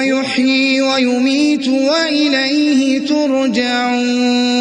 هو يحيي ويميت وإليه ترجعون.